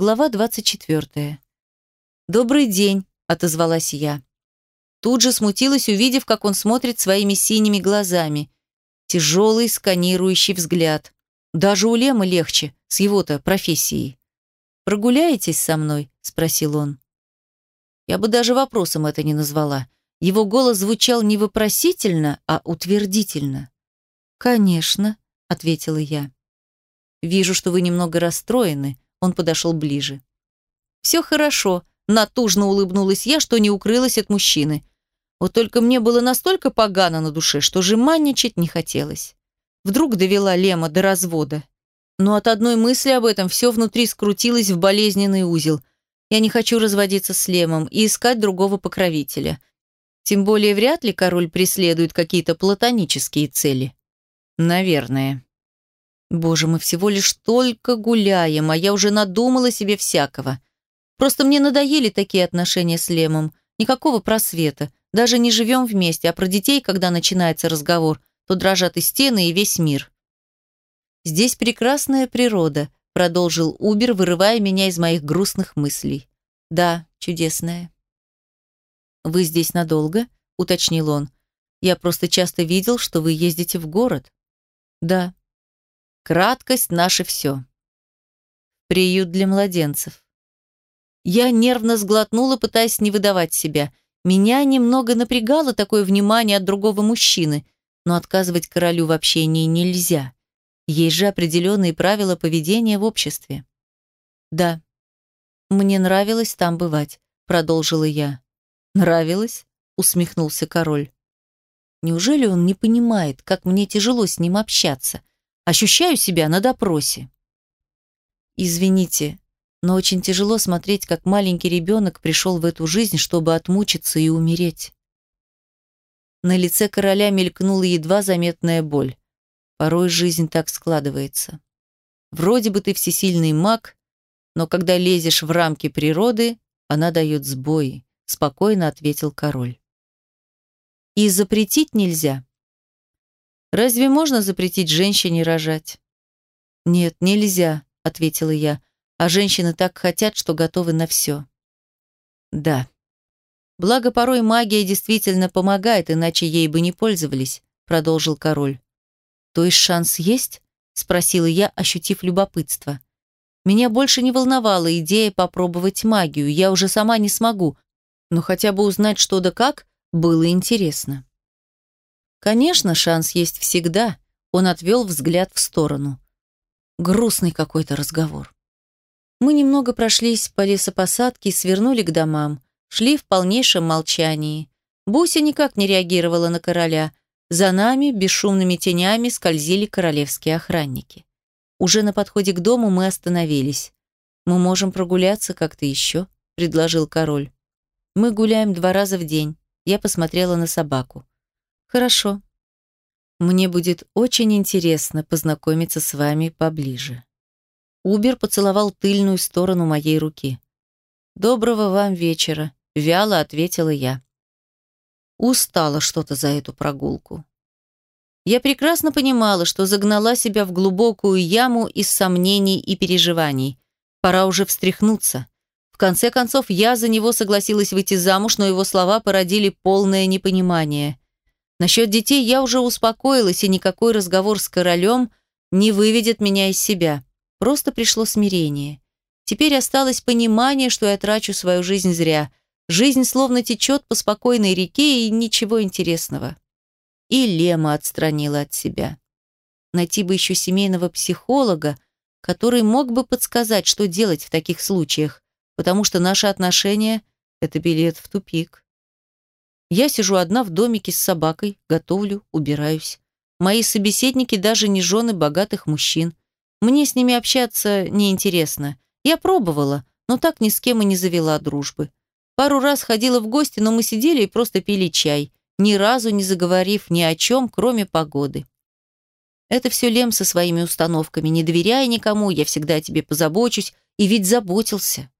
Глава 24. «Добрый день», — отозвалась я. Тут же смутилась, увидев, как он смотрит своими синими глазами. Тяжелый сканирующий взгляд. Даже у Лемы легче, с его-то профессией. «Прогуляетесь со мной?» – спросил он. Я бы даже вопросом это не назвала. Его голос звучал не вопросительно, а утвердительно. «Конечно», – ответила я. «Вижу, что вы немного расстроены», – он подошел ближе. «Все хорошо», – натужно улыбнулась я, что не укрылась от мужчины. Вот только мне было настолько погано на душе, что жеманничать не хотелось. Вдруг довела Лема до развода. Но от одной мысли об этом все внутри скрутилось в болезненный узел. Я не хочу разводиться с Лемом и искать другого покровителя. Тем более вряд ли король преследует какие-то платонические цели. Наверное. Боже, мы всего лишь только гуляем, а я уже надумала себе всякого. Просто мне надоели такие отношения с Лемом. Никакого просвета. Даже не живем вместе, а про детей, когда начинается разговор, то дрожат и стены, и весь мир. «Здесь прекрасная природа», — продолжил Убер, вырывая меня из моих грустных мыслей. «Да, чудесная». «Вы здесь надолго?» — уточнил он. «Я просто часто видел, что вы ездите в город». «Да». «Краткость — наше все». «Приют для младенцев». Я нервно сглотнула, пытаясь не выдавать себя. Меня немного напрягало такое внимание от другого мужчины — но отказывать королю в общении нельзя. Есть же определенные правила поведения в обществе. «Да, мне нравилось там бывать», — продолжила я. «Нравилось?» — усмехнулся король. «Неужели он не понимает, как мне тяжело с ним общаться? Ощущаю себя на допросе». «Извините, но очень тяжело смотреть, как маленький ребенок пришел в эту жизнь, чтобы отмучиться и умереть». На лице короля мелькнула едва заметная боль. Порой жизнь так складывается. Вроде бы ты всесильный маг, но когда лезешь в рамки природы, она дает сбои, спокойно ответил король. И запретить нельзя. Разве можно запретить женщине рожать? Нет, нельзя, ответила я, а женщины так хотят, что готовы на все. Да. Благо, порой магия действительно помогает, иначе ей бы не пользовались, продолжил король. То есть шанс есть? спросила я, ощутив любопытство. Меня больше не волновала идея попробовать магию, я уже сама не смогу, но хотя бы узнать что да как было интересно. Конечно, шанс есть всегда, он отвел взгляд в сторону. Грустный какой-то разговор. Мы немного прошлись по лесопосадке и свернули к домам шли в полнейшем молчании. Буся никак не реагировала на короля. За нами бесшумными тенями скользили королевские охранники. Уже на подходе к дому мы остановились. «Мы можем прогуляться как-то еще», — предложил король. «Мы гуляем два раза в день». Я посмотрела на собаку. «Хорошо. Мне будет очень интересно познакомиться с вами поближе». Убер поцеловал тыльную сторону моей руки. «Доброго вам вечера», Вяло ответила я. Устала что-то за эту прогулку. Я прекрасно понимала, что загнала себя в глубокую яму из сомнений и переживаний. Пора уже встряхнуться. В конце концов, я за него согласилась выйти замуж, но его слова породили полное непонимание. Насчет детей я уже успокоилась, и никакой разговор с королем не выведет меня из себя. Просто пришло смирение. Теперь осталось понимание, что я трачу свою жизнь зря, Жизнь словно течет по спокойной реке и ничего интересного. И Лема отстранила от себя. Найти бы еще семейного психолога, который мог бы подсказать, что делать в таких случаях, потому что наши отношения – это билет в тупик. Я сижу одна в домике с собакой, готовлю, убираюсь. Мои собеседники даже не жены богатых мужчин. Мне с ними общаться неинтересно. Я пробовала, но так ни с кем и не завела дружбы. Пару раз ходила в гости, но мы сидели и просто пили чай, ни разу не заговорив ни о чем, кроме погоды. Это все Лем со своими установками. Не доверяя никому, я всегда о тебе позабочусь, и ведь заботился.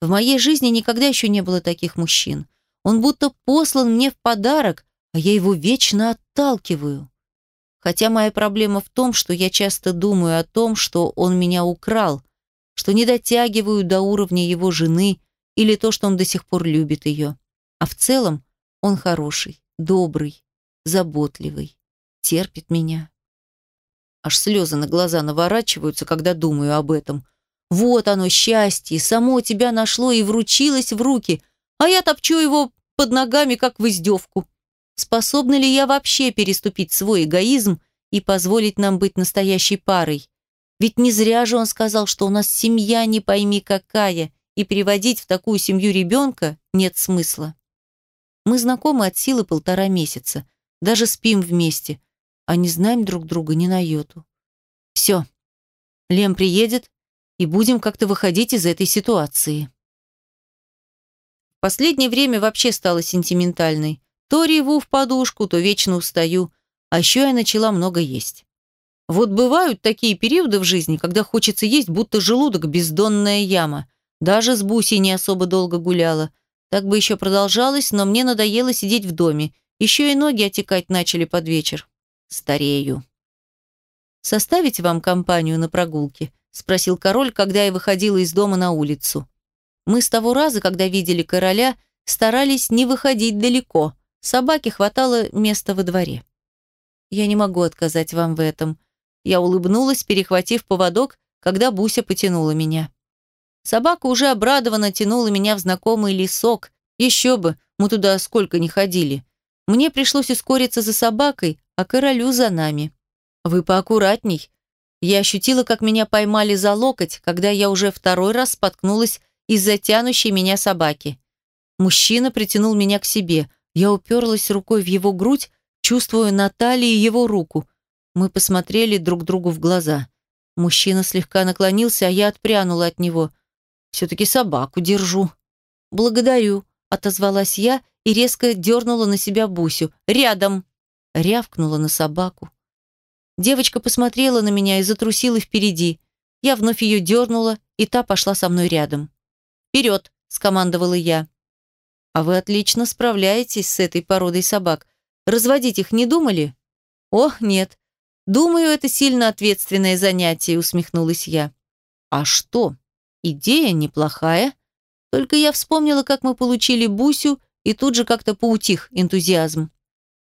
В моей жизни никогда еще не было таких мужчин. Он будто послан мне в подарок, а я его вечно отталкиваю. Хотя моя проблема в том, что я часто думаю о том, что он меня украл, что не дотягиваю до уровня его жены или то, что он до сих пор любит ее. А в целом он хороший, добрый, заботливый, терпит меня. Аж слезы на глаза наворачиваются, когда думаю об этом. Вот оно, счастье, само тебя нашло и вручилось в руки, а я топчу его под ногами, как в издевку. Способна ли я вообще переступить свой эгоизм и позволить нам быть настоящей парой? Ведь не зря же он сказал, что у нас семья не пойми какая, и переводить в такую семью ребенка нет смысла. Мы знакомы от силы полтора месяца, даже спим вместе, а не знаем друг друга ни на йоту. Все, Лем приедет, и будем как-то выходить из этой ситуации. Последнее время вообще стала сентиментальной. То реву в подушку, то вечно устаю, а еще я начала много есть. Вот бывают такие периоды в жизни, когда хочется есть, будто желудок бездонная яма. Даже с Бусей не особо долго гуляла. Так бы еще продолжалось, но мне надоело сидеть в доме. Еще и ноги отекать начали под вечер. Старею. «Составить вам компанию на прогулке?» – спросил король, когда я выходила из дома на улицу. Мы с того раза, когда видели короля, старались не выходить далеко. Собаке хватало места во дворе. «Я не могу отказать вам в этом», я улыбнулась, перехватив поводок, когда Буся потянула меня. Собака уже обрадованно тянула меня в знакомый лесок. Еще бы, мы туда сколько не ходили. Мне пришлось ускориться за собакой, а королю за нами. Вы поаккуратней. Я ощутила, как меня поймали за локоть, когда я уже второй раз споткнулась из-за тянущей меня собаки. Мужчина притянул меня к себе. Я уперлась рукой в его грудь, чувствуя на талии его руку. Мы посмотрели друг другу в глаза. Мужчина слегка наклонился, а я отпрянула от него. «Все-таки собаку держу». «Благодарю», — отозвалась я и резко дернула на себя Бусю. «Рядом!» — рявкнула на собаку. Девочка посмотрела на меня и затрусила впереди. Я вновь ее дернула, и та пошла со мной рядом. «Вперед!» — скомандовала я. «А вы отлично справляетесь с этой породой собак. Разводить их не думали?» «О, нет. «Думаю, это сильно ответственное занятие», — усмехнулась я. «А что? Идея неплохая. Только я вспомнила, как мы получили Бусю, и тут же как-то поутих энтузиазм.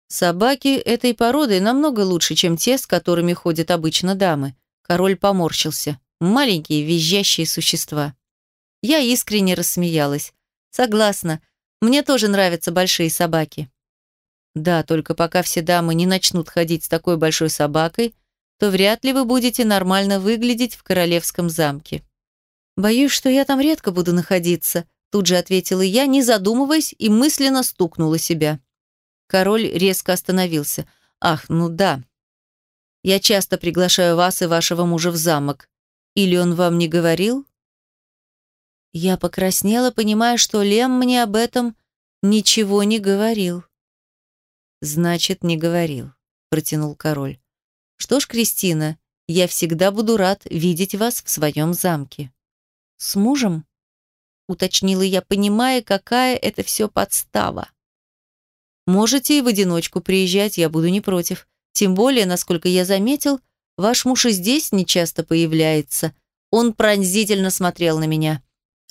Собаки этой породы намного лучше, чем те, с которыми ходят обычно дамы. Король поморщился. Маленькие визжащие существа. Я искренне рассмеялась. Согласна. Мне тоже нравятся большие собаки. Да, только пока все дамы не начнут ходить с такой большой собакой, то вряд ли вы будете нормально выглядеть в королевском замке. Боюсь, что я там редко буду находиться, тут же ответила я, не задумываясь, и мысленно стукнула себя. Король резко остановился. Ах, ну да. Я часто приглашаю вас и вашего мужа в замок. Или он вам не говорил? Я покраснела, понимая, что Лем мне об этом ничего не говорил. «Значит, не говорил», – протянул король. «Что ж, Кристина, я всегда буду рад видеть вас в своем замке». «С мужем?» – уточнила я, понимая, какая это все подстава. «Можете и в одиночку приезжать, я буду не против. Тем более, насколько я заметил, ваш муж и здесь нечасто появляется». Он пронзительно смотрел на меня.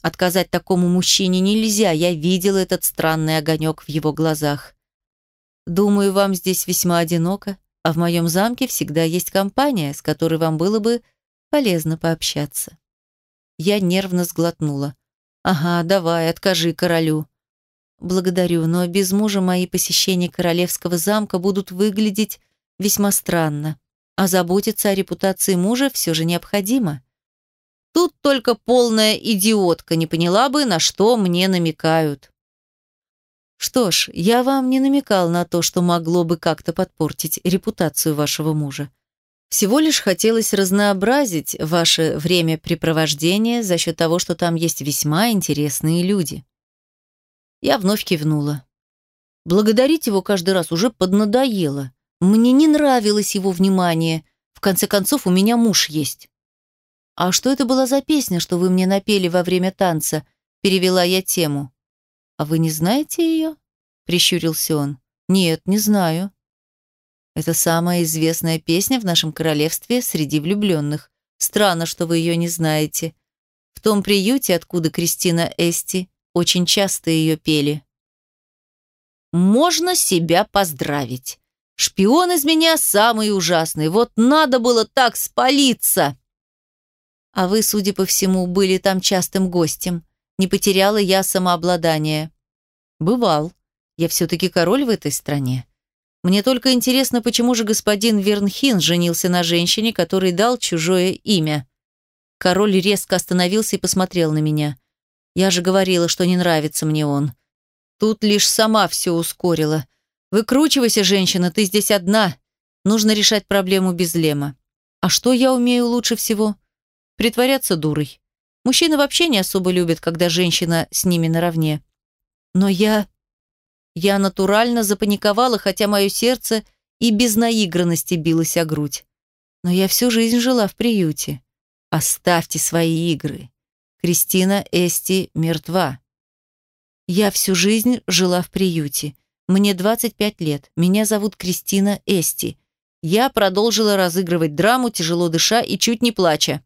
Отказать такому мужчине нельзя, я видела этот странный огонек в его глазах. Думаю, вам здесь весьма одиноко, а в моем замке всегда есть компания, с которой вам было бы полезно пообщаться. Я нервно сглотнула. Ага, давай, откажи королю. Благодарю, но без мужа мои посещения королевского замка будут выглядеть весьма странно, а заботиться о репутации мужа все же необходимо. Тут только полная идиотка не поняла бы, на что мне намекают. Что ж, я вам не намекал на то, что могло бы как-то подпортить репутацию вашего мужа. Всего лишь хотелось разнообразить ваше времяпрепровождение за счет того, что там есть весьма интересные люди. Я вновь кивнула. Благодарить его каждый раз уже поднадоело. Мне не нравилось его внимание. В конце концов, у меня муж есть. «А что это была за песня, что вы мне напели во время танца?» Перевела я тему. «А вы не знаете ее?» – прищурился он. «Нет, не знаю». «Это самая известная песня в нашем королевстве среди влюбленных. Странно, что вы ее не знаете. В том приюте, откуда Кристина Эсти, очень часто ее пели. Можно себя поздравить. Шпион из меня самый ужасный. Вот надо было так спалиться. А вы, судя по всему, были там частым гостем. Не потеряла я самообладание. Бывал. Я все-таки король в этой стране. Мне только интересно, почему же господин Вернхин женился на женщине, которой дал чужое имя. Король резко остановился и посмотрел на меня. Я же говорила, что не нравится мне он. Тут лишь сама все ускорила. Выкручивайся, женщина, ты здесь одна. Нужно решать проблему без Лема. А что я умею лучше всего? Притворяться дурой. Мужчины вообще не особо любят, когда женщина с ними наравне. Но я... Я натурально запаниковала, хотя мое сердце и без наигранности билось о грудь. Но я всю жизнь жила в приюте. Оставьте свои игры. Кристина Эсти мертва. Я всю жизнь жила в приюте. Мне 25 лет. Меня зовут Кристина Эсти. Я продолжила разыгрывать драму, тяжело дыша и чуть не плача.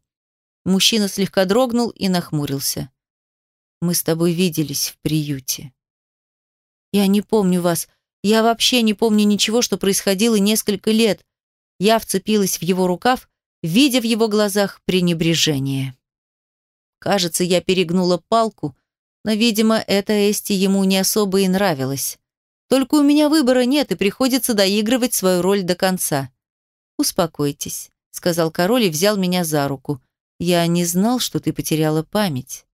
Мужчина слегка дрогнул и нахмурился. Мы с тобой виделись в приюте. Я не помню вас. Я вообще не помню ничего, что происходило несколько лет. Я вцепилась в его рукав, видя в его глазах пренебрежение. Кажется, я перегнула палку, но, видимо, это Эсти ему не особо и нравилось. Только у меня выбора нет, и приходится доигрывать свою роль до конца. «Успокойтесь», — сказал король и взял меня за руку. «Я не знал, что ты потеряла память».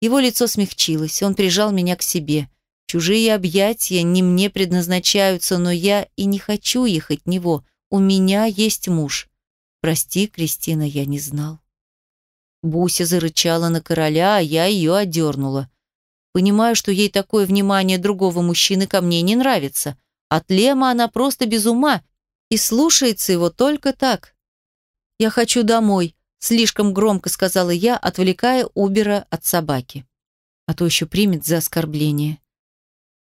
Его лицо смягчилось, он прижал меня к себе. Чужие объятия не мне предназначаются, но я и не хочу их от него. У меня есть муж. Прости, Кристина, я не знал. Буся зарычала на короля, а я ее одернула. Понимаю, что ей такое внимание другого мужчины ко мне не нравится. От Лема она просто без ума и слушается его только так. «Я хочу домой», — слишком громко сказала я, отвлекая Убера от собаки. А то еще примет за оскорбление.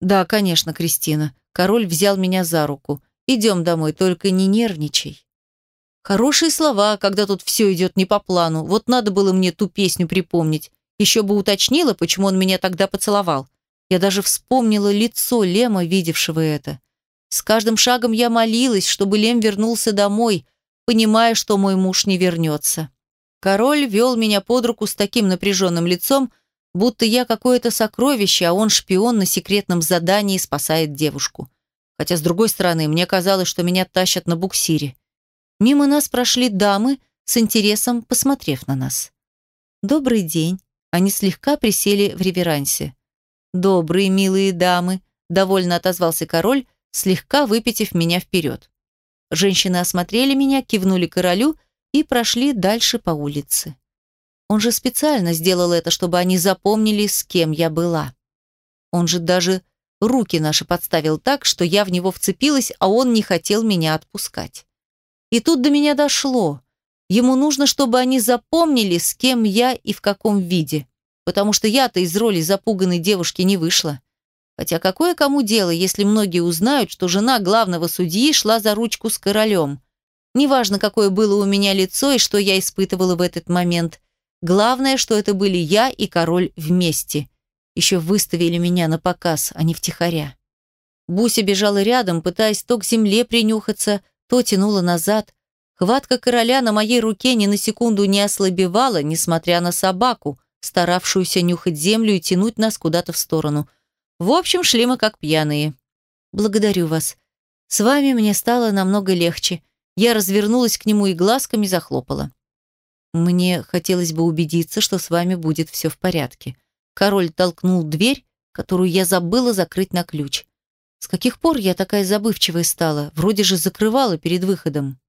«Да, конечно, Кристина». Король взял меня за руку. «Идем домой, только не нервничай». Хорошие слова, когда тут все идет не по плану. Вот надо было мне ту песню припомнить. Еще бы уточнила, почему он меня тогда поцеловал. Я даже вспомнила лицо Лема, видевшего это. С каждым шагом я молилась, чтобы Лем вернулся домой, понимая, что мой муж не вернется. Король вел меня под руку с таким напряженным лицом, будто я какое-то сокровище, а он шпион на секретном задании спасает девушку. Хотя, с другой стороны, мне казалось, что меня тащат на буксире. Мимо нас прошли дамы, с интересом посмотрев на нас. «Добрый день», они слегка присели в реверансе. «Добрые, милые дамы», — довольно отозвался король, слегка выпитив меня вперед. Женщины осмотрели меня, кивнули королю и прошли дальше по улице. Он же специально сделал это, чтобы они запомнили, с кем я была. Он же даже руки наши подставил так, что я в него вцепилась, а он не хотел меня отпускать. И тут до меня дошло. Ему нужно, чтобы они запомнили, с кем я и в каком виде. Потому что я-то из роли запуганной девушки не вышла. Хотя какое кому дело, если многие узнают, что жена главного судьи шла за ручку с королем. Неважно, какое было у меня лицо и что я испытывала в этот момент. Главное, что это были я и король вместе. Еще выставили меня на показ, а не втихаря. Буся бежала рядом, пытаясь то к земле принюхаться, то тянула назад, Хватка короля на моей руке ни на секунду не ослабевала, несмотря на собаку, старавшуюся нюхать землю и тянуть нас куда-то в сторону. В общем, шли мы как пьяные. «Благодарю вас. С вами мне стало намного легче». Я развернулась к нему и глазками захлопала. «Мне хотелось бы убедиться, что с вами будет все в порядке». Король толкнул дверь, которую я забыла закрыть на ключ. С каких пор я такая забывчивая стала? Вроде же закрывала перед выходом.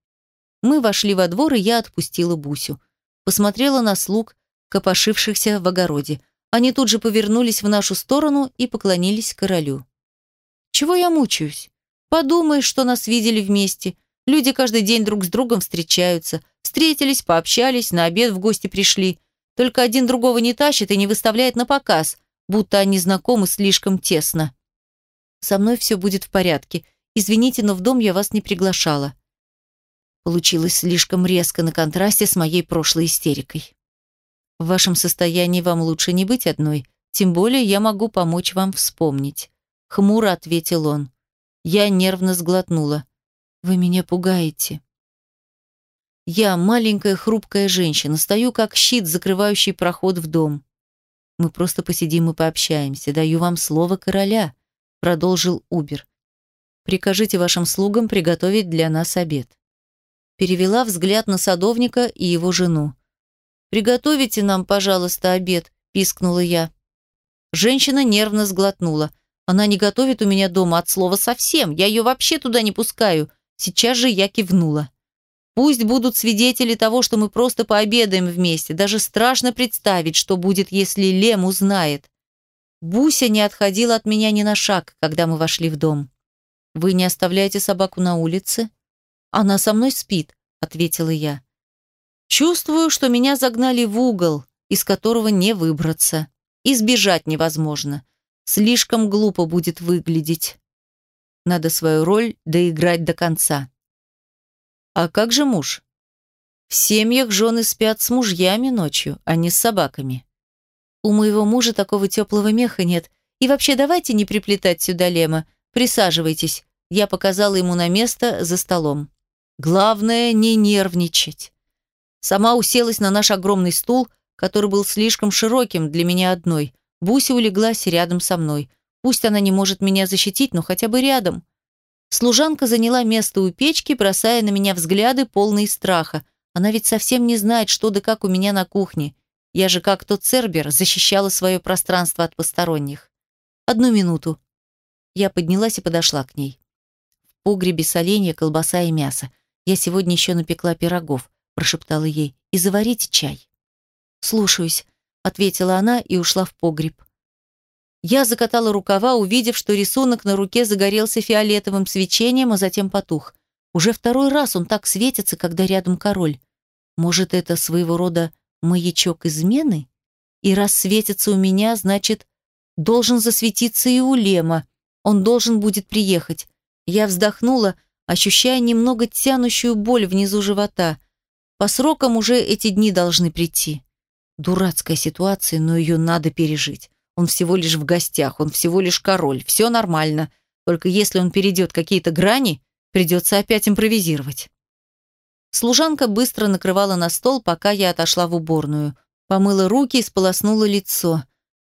Мы вошли во двор, и я отпустила Бусю. Посмотрела на слуг, копошившихся в огороде. Они тут же повернулись в нашу сторону и поклонились королю. «Чего я мучаюсь? Подумаешь, что нас видели вместе. Люди каждый день друг с другом встречаются. Встретились, пообщались, на обед в гости пришли. Только один другого не тащит и не выставляет на показ, будто они знакомы слишком тесно. Со мной все будет в порядке. Извините, но в дом я вас не приглашала. Получилось слишком резко на контрасте с моей прошлой истерикой. В вашем состоянии вам лучше не быть одной, тем более я могу помочь вам вспомнить. Хмуро ответил он. Я нервно сглотнула. Вы меня пугаете. Я маленькая хрупкая женщина, стою как щит, закрывающий проход в дом. Мы просто посидим и пообщаемся. Даю вам слово короля, продолжил Убер. Прикажите вашим слугам приготовить для нас обед. Перевела взгляд на садовника и его жену. «Приготовите нам, пожалуйста, обед», – пискнула я. Женщина нервно сглотнула. «Она не готовит у меня дома от слова совсем. Я ее вообще туда не пускаю». Сейчас же я кивнула. Пусть будут свидетели того, что мы просто пообедаем вместе. Даже страшно представить, что будет, если Лем узнает. Буся не отходила от меня ни на шаг, когда мы вошли в дом. «Вы не оставляете собаку на улице?» «Она со мной спит», — ответила я. Чувствую, что меня загнали в угол, из которого не выбраться. Избежать невозможно. Слишком глупо будет выглядеть. Надо свою роль доиграть до конца. А как же муж? В семьях жены спят с мужьями ночью, а не с собаками. У моего мужа такого теплого меха нет. И вообще давайте не приплетать сюда Лема. Присаживайтесь. Я показала ему на место за столом. Главное не нервничать. Сама уселась на наш огромный стул, который был слишком широким для меня одной. Буся улеглась рядом со мной. Пусть она не может меня защитить, но хотя бы рядом. Служанка заняла место у печки, бросая на меня взгляды, полные страха. Она ведь совсем не знает, что да как у меня на кухне. Я же, как тот Цербер, защищала свое пространство от посторонних. Одну минуту. Я поднялась и подошла к ней. В погребе соленья, колбаса и мясо. Я сегодня еще напекла пирогов, прошептала ей. И заварите чай. Слушаюсь, ответила она и ушла в погреб. Я закатала рукава, увидев, что рисунок на руке загорелся фиолетовым свечением, а затем потух. Уже второй раз он так светится, когда рядом король. Может, это своего рода маячок измены? И раз светится у меня, значит, должен засветиться и у Лема. Он должен будет приехать. Я вздохнула, ощущая немного тянущую боль внизу живота. По срокам уже эти дни должны прийти. Дурацкая ситуация, но ее надо пережить. Он всего лишь в гостях, он всего лишь король, все нормально. Только если он перейдет какие-то грани, придется опять импровизировать. Служанка быстро накрывала на стол, пока я отошла в уборную. Помыла руки и сполоснула лицо.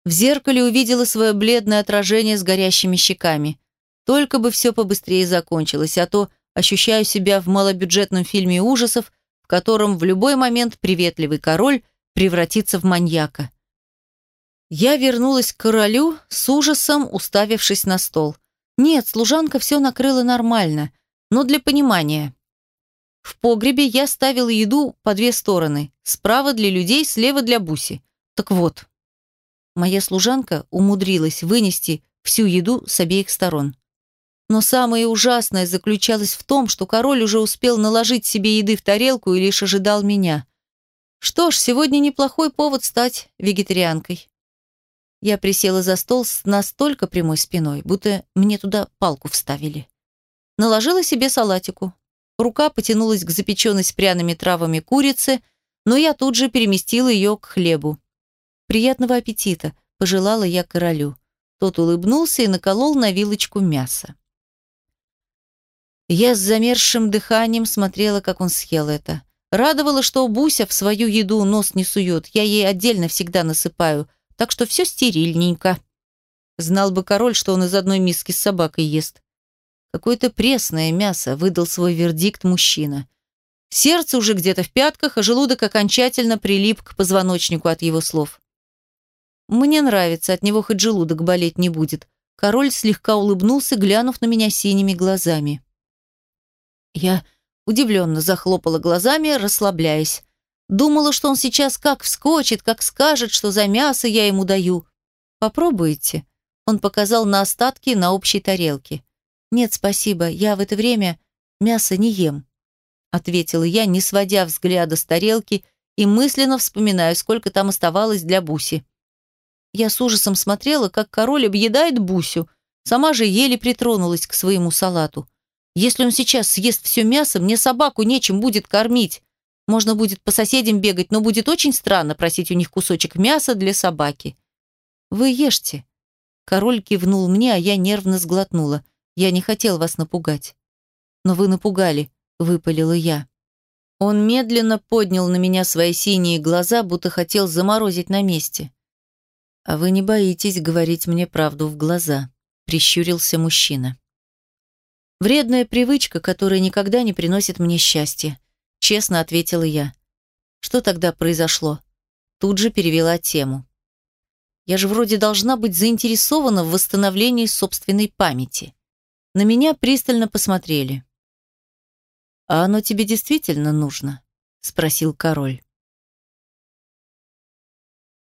В зеркале увидела свое бледное отражение с горящими щеками. Только бы все побыстрее закончилось, а то ощущаю себя в малобюджетном фильме ужасов, в котором в любой момент приветливый король превратится в маньяка. Я вернулась к королю с ужасом, уставившись на стол. Нет, служанка все накрыла нормально, но для понимания. В погребе я ставила еду по две стороны. Справа для людей, слева для Буси. Так вот, моя служанка умудрилась вынести всю еду с обеих сторон. Но самое ужасное заключалось в том, что король уже успел наложить себе еды в тарелку и лишь ожидал меня. Что ж, сегодня неплохой повод стать вегетарианкой. Я присела за стол с настолько прямой спиной, будто мне туда палку вставили. Наложила себе салатику. Рука потянулась к запеченной с пряными травами курице, но я тут же переместила ее к хлебу. «Приятного аппетита!» – пожелала я королю. Тот улыбнулся и наколол на вилочку мясо. Я с замерзшим дыханием смотрела, как он съел это. Радовало, что Буся в свою еду нос не сует, я ей отдельно всегда насыпаю, так что все стерильненько. Знал бы король, что он из одной миски с собакой ест. Какое-то пресное мясо, выдал свой вердикт мужчина. Сердце уже где-то в пятках, а желудок окончательно прилип к позвоночнику от его слов. «Мне нравится, от него хоть желудок болеть не будет». Король слегка улыбнулся, глянув на меня синими глазами. Я удивленно захлопала глазами, расслабляясь. Думала, что он сейчас как вскочит, как скажет, что за мясо я ему даю. Попробуйте. Он показал на остатки на общей тарелке. Нет, спасибо, я в это время мясо не ем. Ответила я, не сводя взгляда с тарелки и мысленно вспоминаю, сколько там оставалось для Буси. Я с ужасом смотрела, как король объедает Бусю. Сама же еле притронулась к своему салату. Если он сейчас съест все мясо, мне собаку нечем будет кормить. Можно будет по соседям бегать, но будет очень странно просить у них кусочек мяса для собаки. Вы ешьте. Король кивнул мне, а я нервно сглотнула. Я не хотел вас напугать. Но вы напугали, выпалила я. Он медленно поднял на меня свои синие глаза, будто хотел заморозить на месте. «А вы не боитесь говорить мне правду в глаза», — прищурился мужчина. «Вредная привычка, которая никогда не приносит мне счастья», — честно ответила я. «Что тогда произошло?» Тут же перевела тему. «Я же вроде должна быть заинтересована в восстановлении собственной памяти». На меня пристально посмотрели. «А оно тебе действительно нужно?» — спросил король.